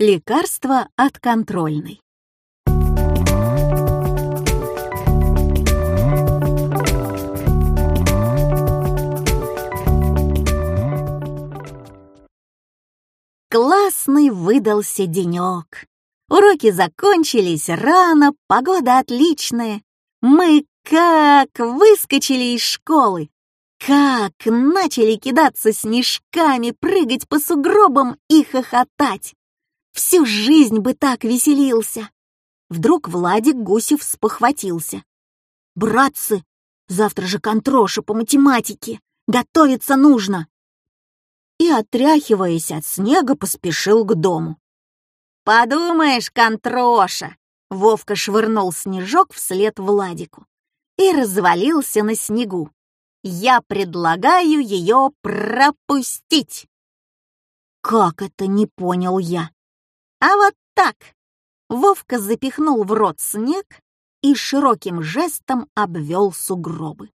Лекарство от контрольной. Классный выдался денек. Уроки закончились рано, погода отличная. Мы как выскочили из школы, как начали кидаться снежками, прыгать по сугробам и хохотать. Всю жизнь бы так веселился. Вдруг Владик Гусев спохватился. «Братцы, завтра же контроша по математике. Готовиться нужно!» И, отряхиваясь от снега, поспешил к дому. «Подумаешь, контроша!» Вовка швырнул снежок вслед Владику и развалился на снегу. «Я предлагаю ее пропустить!» «Как это не понял я?» А вот так. Вовка запихнул в рот снег и широким жестом обвел сугробы.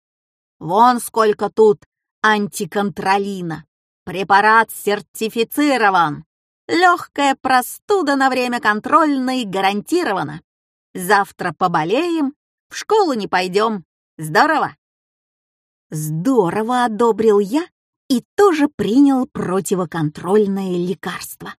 Вон сколько тут антиконтролина. Препарат сертифицирован. Легкая простуда на время контрольной гарантирована. Завтра поболеем, в школу не пойдем. Здорово? Здорово одобрил я и тоже принял противоконтрольное лекарство.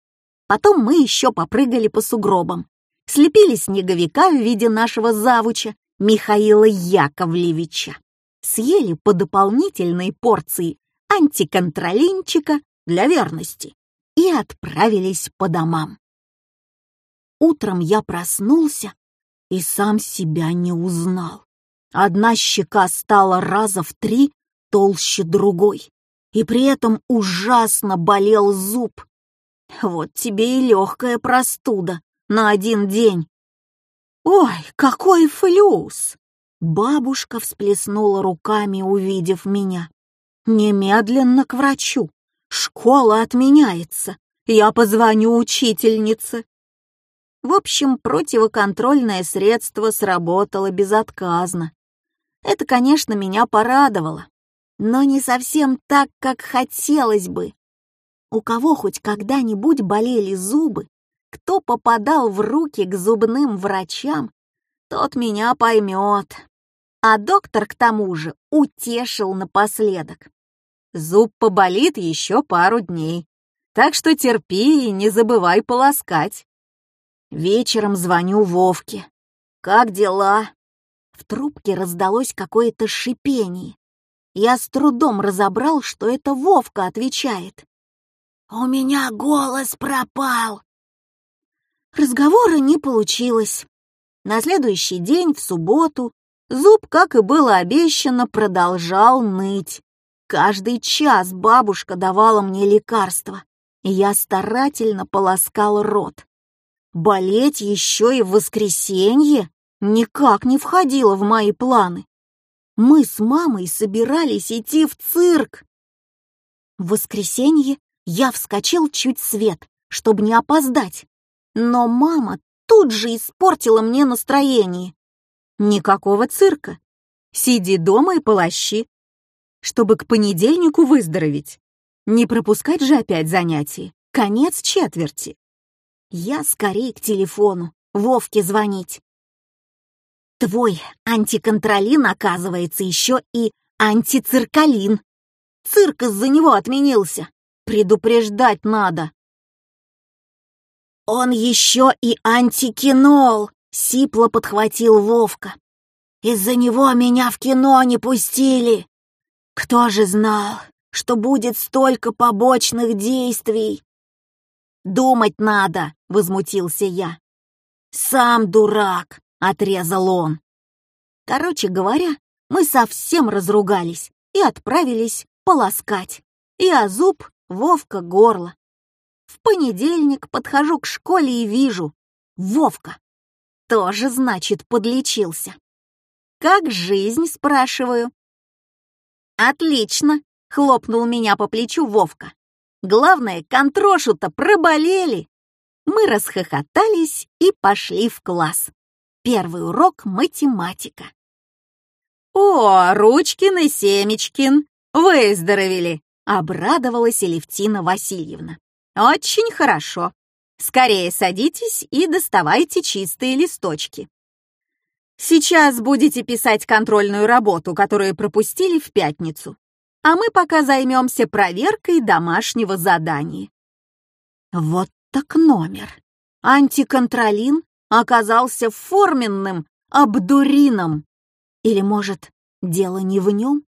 Потом мы еще попрыгали по сугробам, слепили снеговика в виде нашего завуча Михаила Яковлевича, съели по дополнительной порции антиконтролинчика для верности и отправились по домам. Утром я проснулся и сам себя не узнал. Одна щека стала раза в три толще другой, и при этом ужасно болел зуб, вот тебе и легкая простуда на один день. Ой, какой флюс! Бабушка всплеснула руками, увидев меня. Немедленно к врачу. Школа отменяется. Я позвоню учительнице. В общем, противоконтрольное средство сработало безотказно. Это, конечно, меня порадовало, но не совсем так, как хотелось бы. У кого хоть когда-нибудь болели зубы, кто попадал в руки к зубным врачам, тот меня поймет. А доктор к тому же утешил напоследок. Зуб поболит еще пару дней, так что терпи и не забывай полоскать. Вечером звоню Вовке. «Как дела?» В трубке раздалось какое-то шипение. Я с трудом разобрал, что это Вовка отвечает. «У меня голос пропал!» Разговора не получилось. На следующий день, в субботу, зуб, как и было обещано, продолжал ныть. Каждый час бабушка давала мне лекарства, и я старательно полоскал рот. Болеть еще и в воскресенье никак не входило в мои планы. Мы с мамой собирались идти в цирк. В воскресенье я вскочил чуть свет, чтобы не опоздать. Но мама тут же испортила мне настроение. Никакого цирка. Сиди дома и полощи, чтобы к понедельнику выздороветь. Не пропускать же опять занятия. Конец четверти. Я скорее к телефону, Вовке звонить. Твой антиконтролин, оказывается, еще и антициркалин. Цирк из-за него отменился. Предупреждать надо. Он еще и антикинол, сипло подхватил Вовка. Из-за него меня в кино не пустили. Кто же знал, что будет столько побочных действий? Думать надо, возмутился я. Сам дурак, отрезал он. Короче говоря, мы совсем разругались и отправились полоскать. Я зуб Вовка горло. В понедельник подхожу к школе и вижу. Вовка. Тоже, значит, подлечился. «Как жизнь?» — спрашиваю. «Отлично!» — хлопнул меня по плечу Вовка. «Главное, контрошу-то проболели!» Мы расхохотались и пошли в класс. Первый урок — математика. «О, Ручкин и Семечкин, выздоровели!» Обрадовалась Элевтина Васильевна. «Очень хорошо. Скорее садитесь и доставайте чистые листочки. Сейчас будете писать контрольную работу, которую пропустили в пятницу. А мы пока займемся проверкой домашнего задания. Вот так номер. Антиконтролин оказался форменным обдурином. Или, может, дело не в нем?